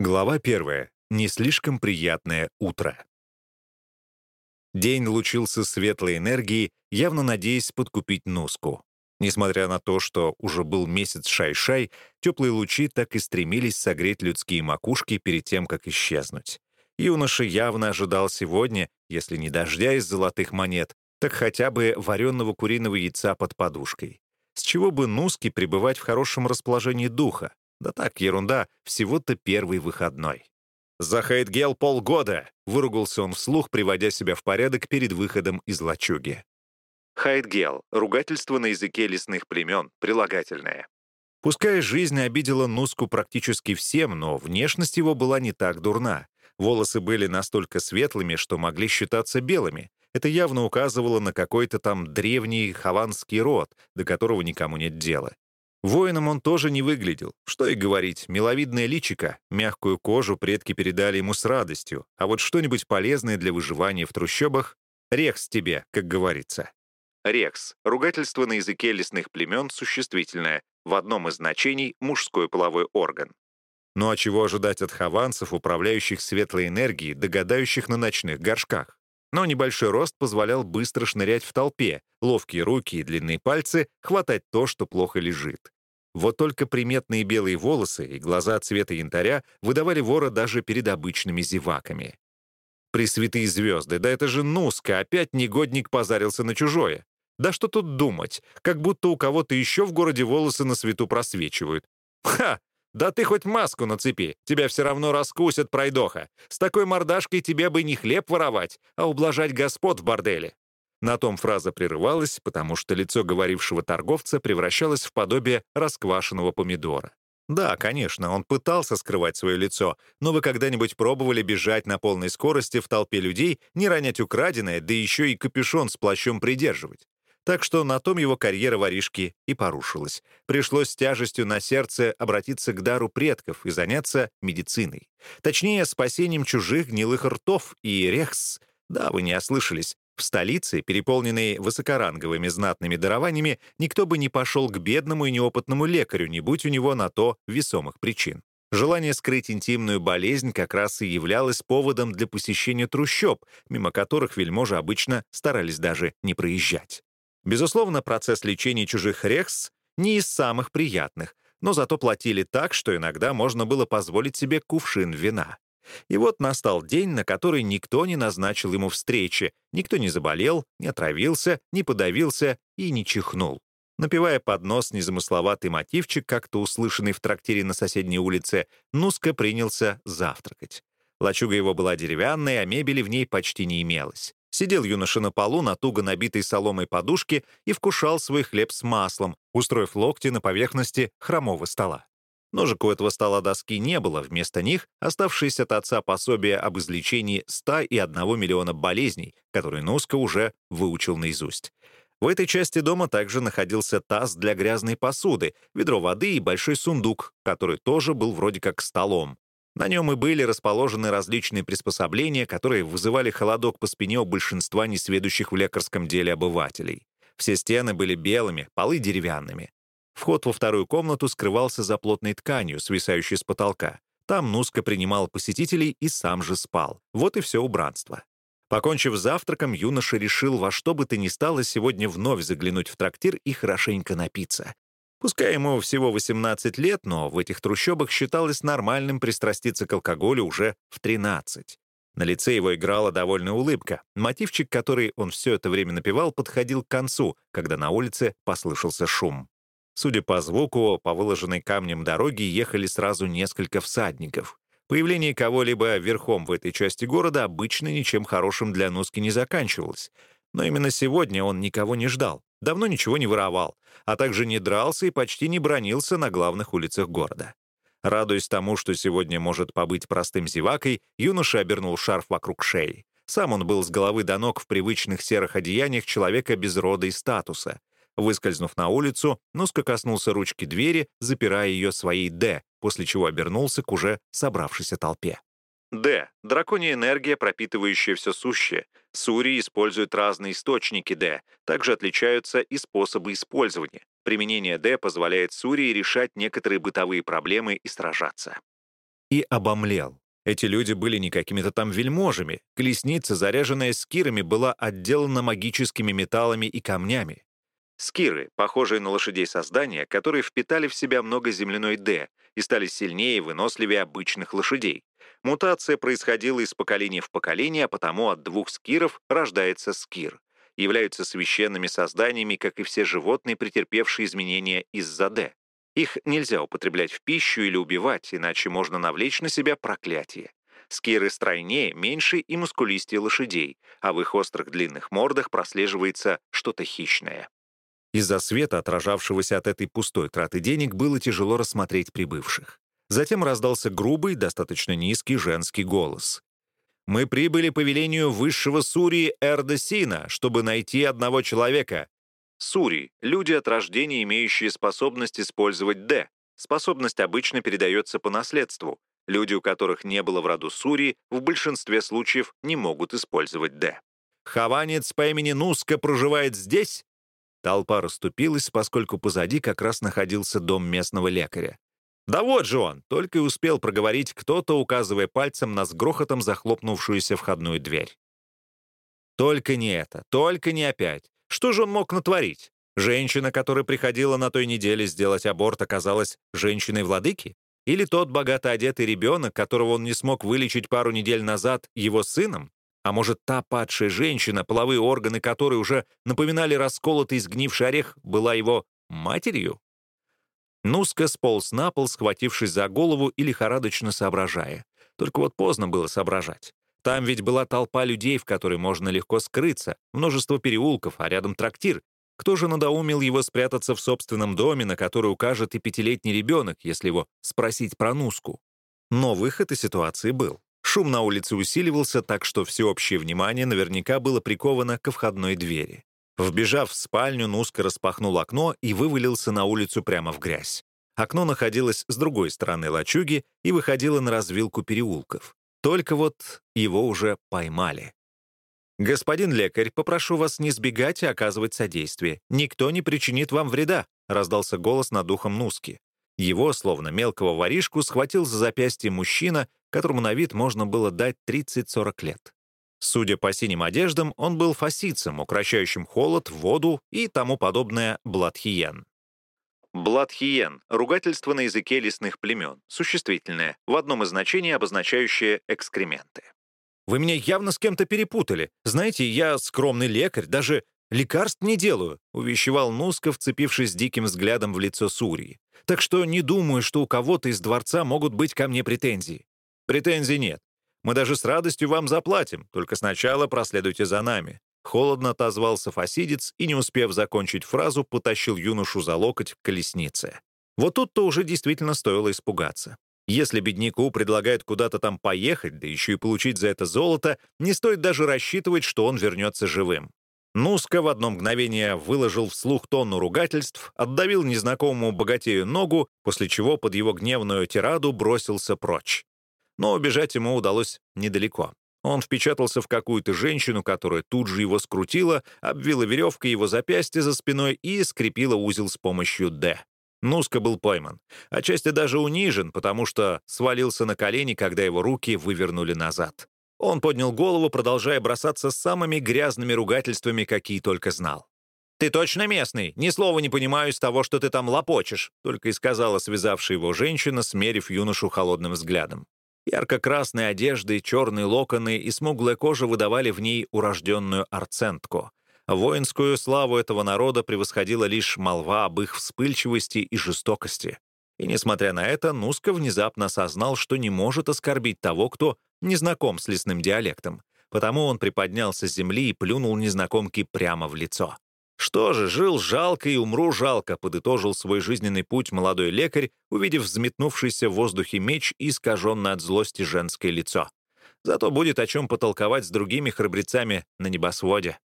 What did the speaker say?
Глава первая. Не слишком приятное утро. День лучился светлой энергией, явно надеясь подкупить Нуску. Несмотря на то, что уже был месяц Шай-Шай, теплые лучи так и стремились согреть людские макушки перед тем, как исчезнуть. Юноша явно ожидал сегодня, если не дождя из золотых монет, так хотя бы вареного куриного яйца под подушкой. С чего бы Нуске пребывать в хорошем расположении духа? Да так, ерунда, всего-то первый выходной. «За Хейтгел полгода!» — выругался он вслух, приводя себя в порядок перед выходом из лачуги. Хейтгел — ругательство на языке лесных племен, прилагательное. Пускай жизнь обидела Нуску практически всем, но внешность его была не так дурна. Волосы были настолько светлыми, что могли считаться белыми. Это явно указывало на какой-то там древний хаванский род, до которого никому нет дела. Воином он тоже не выглядел. Что и говорить, миловидное личико, мягкую кожу предки передали ему с радостью, а вот что-нибудь полезное для выживания в трущобах — рекс тебе, как говорится. Рекс — ругательство на языке лесных племен существительное, в одном из значений — мужской половой орган. Ну а чего ожидать от хаванцев, управляющих светлой энергией, догадающих на ночных горшках? Но небольшой рост позволял быстро шнырять в толпе, ловкие руки и длинные пальцы хватать то, что плохо лежит. Вот только приметные белые волосы и глаза цвета янтаря выдавали вора даже перед обычными зеваками. Пресвятые звезды, да это же Нуска, опять негодник позарился на чужое. Да что тут думать, как будто у кого-то еще в городе волосы на свету просвечивают. Ха! Да ты хоть маску нацепи, тебя все равно раскусят, пройдоха. С такой мордашкой тебе бы не хлеб воровать, а ублажать господ в борделе». На том фраза прерывалась, потому что лицо говорившего торговца превращалось в подобие расквашенного помидора. Да, конечно, он пытался скрывать свое лицо, но вы когда-нибудь пробовали бежать на полной скорости в толпе людей, не ронять украденное, да еще и капюшон с плащом придерживать? Так что на том его карьера воришки и порушилась. Пришлось с тяжестью на сердце обратиться к дару предков и заняться медициной. Точнее, спасением чужих гнилых ртов и рехс. Да, вы не ослышались. В столице, переполненной высокоранговыми знатными дарованиями, никто бы не пошел к бедному и неопытному лекарю, не будь у него на то весомых причин. Желание скрыть интимную болезнь как раз и являлось поводом для посещения трущоб, мимо которых вельможи обычно старались даже не проезжать. Безусловно, процесс лечения чужих рекс не из самых приятных, но зато платили так, что иногда можно было позволить себе кувшин вина. И вот настал день, на который никто не назначил ему встречи, никто не заболел, не отравился, не подавился и не чихнул. Напевая под нос незамысловатый мотивчик, как-то услышанный в трактире на соседней улице, Нуска принялся завтракать. Лачуга его была деревянной, а мебели в ней почти не имелось. Сидел юноша на полу на туго набитой соломой подушке и вкушал свой хлеб с маслом, устроив локти на поверхности хромого стола. Ножек у этого стола доски не было, вместо них оставшиеся от отца пособие об излечении 101 миллиона болезней, которые Нуска уже выучил наизусть. В этой части дома также находился таз для грязной посуды, ведро воды и большой сундук, который тоже был вроде как столом. На нем и были расположены различные приспособления, которые вызывали холодок по спине у большинства несведущих в лекарском деле обывателей. Все стены были белыми, полы деревянными. Вход во вторую комнату скрывался за плотной тканью, свисающей с потолка. Там Нуска принимал посетителей и сам же спал. Вот и все убранство. Покончив завтраком, юноша решил во что бы то ни стало сегодня вновь заглянуть в трактир и хорошенько напиться. Пускай ему всего 18 лет, но в этих трущобах считалось нормальным пристраститься к алкоголю уже в 13. На лице его играла довольная улыбка. Мотивчик, который он все это время напевал, подходил к концу, когда на улице послышался шум. Судя по звуку, по выложенной камнем дороге ехали сразу несколько всадников. Появление кого-либо верхом в этой части города обычно ничем хорошим для Нуски не заканчивалось. Но именно сегодня он никого не ждал, давно ничего не воровал, а также не дрался и почти не бронился на главных улицах города. Радуясь тому, что сегодня может побыть простым зевакой, юноша обернул шарф вокруг шеи. Сам он был с головы до ног в привычных серых одеяниях человека без рода и статуса. Выскользнув на улицу, Нуска коснулся ручки двери, запирая ее своей «Д», после чего обернулся к уже собравшейся толпе. Д. Драконья энергия, пропитывающая все сущее. Сури используют разные источники Д. Также отличаются и способы использования. Применение Д позволяет Сурии решать некоторые бытовые проблемы и сражаться. и обомлел. Эти люди были не какими-то там вельможами. Колесница, заряженная скирами, была отделана магическими металлами и камнями. Скиры — похожие на лошадей создания, которые впитали в себя много земляной «Д» и стали сильнее и выносливее обычных лошадей. Мутация происходила из поколения в поколение, а потому от двух скиров рождается скир. Являются священными созданиями, как и все животные, претерпевшие изменения из-за «Д». Их нельзя употреблять в пищу или убивать, иначе можно навлечь на себя проклятие. Скиры стройнее, меньше и мускулистее лошадей, а в их острых длинных мордах прослеживается что-то хищное. Из-за света, отражавшегося от этой пустой траты денег, было тяжело рассмотреть прибывших. Затем раздался грубый, достаточно низкий женский голос. «Мы прибыли по велению высшего Сурии Эрдесина, чтобы найти одного человека». Сури — люди от рождения, имеющие способность использовать «Д». Способность обычно передается по наследству. Люди, у которых не было в роду Сури, в большинстве случаев не могут использовать «Д». «Хаванец по имени Нуска проживает здесь?» Толпа расступилась, поскольку позади как раз находился дом местного лекаря. «Да вот же он!» — только и успел проговорить кто-то, указывая пальцем на с грохотом захлопнувшуюся входную дверь. Только не это, только не опять. Что же он мог натворить? Женщина, которая приходила на той неделе сделать аборт, оказалась женщиной-владыки? Или тот богато одетый ребенок, которого он не смог вылечить пару недель назад, его сыном? А может, та падшая женщина, половые органы которой уже напоминали расколотый сгнивший орех, была его матерью? Нуска сполз на пол, схватившись за голову и лихорадочно соображая. Только вот поздно было соображать. Там ведь была толпа людей, в которой можно легко скрыться, множество переулков, а рядом трактир. Кто же надоумил его спрятаться в собственном доме, на который укажет и пятилетний ребенок, если его спросить про Нуску? Но выход из ситуации был. Шум на улице усиливался, так что всеобщее внимание наверняка было приковано ко входной двери. Вбежав в спальню, Нуска распахнул окно и вывалился на улицу прямо в грязь. Окно находилось с другой стороны лачуги и выходило на развилку переулков. Только вот его уже поймали. «Господин лекарь, попрошу вас не сбегать и оказывать содействие. Никто не причинит вам вреда», — раздался голос над духом Нуски. Его, словно мелкого воришку, схватил за запястье мужчина которому на вид можно было дать 30-40 лет. Судя по синим одеждам, он был фасицем, укращающим холод, воду и тому подобное бладхиен. Бладхиен — ругательство на языке лесных племен, существительное, в одном из значений обозначающее экскременты. «Вы меня явно с кем-то перепутали. Знаете, я скромный лекарь, даже лекарств не делаю», — увещевал Нуска, вцепившись диким взглядом в лицо Сурии. «Так что не думаю, что у кого-то из дворца могут быть ко мне претензии. Претензий нет. Мы даже с радостью вам заплатим, только сначала проследуйте за нами». Холодно отозвался фасидец и, не успев закончить фразу, потащил юношу за локоть к колеснице. Вот тут-то уже действительно стоило испугаться. Если бедняку предлагают куда-то там поехать, да еще и получить за это золото, не стоит даже рассчитывать, что он вернется живым. Нуска в одно мгновение выложил вслух тонну ругательств, отдавил незнакомому богатею ногу, после чего под его гневную тираду бросился прочь. Но убежать ему удалось недалеко. Он впечатался в какую-то женщину, которая тут же его скрутила, обвила веревкой его запястье за спиной и скрепила узел с помощью «Д». Нуска был пойман, отчасти даже унижен, потому что свалился на колени, когда его руки вывернули назад. Он поднял голову, продолжая бросаться самыми грязными ругательствами, какие только знал. «Ты точно местный? Ни слова не понимаю из того, что ты там лопочешь», только и сказала связавшая его женщина, смерив юношу холодным взглядом. Ярко-красные одежды, черные локоны и смуглая кожа выдавали в ней урожденную арцентку. Воинскую славу этого народа превосходила лишь молва об их вспыльчивости и жестокости. И несмотря на это, Нуска внезапно осознал, что не может оскорбить того, кто не знаком с лесным диалектом. Потому он приподнялся с земли и плюнул незнакомке прямо в лицо. «Что же, жил жалко и умру жалко», — подытожил свой жизненный путь молодой лекарь, увидев взметнувшийся в воздухе меч и искаженное от злости женское лицо. Зато будет о чем потолковать с другими храбрецами на небосводе.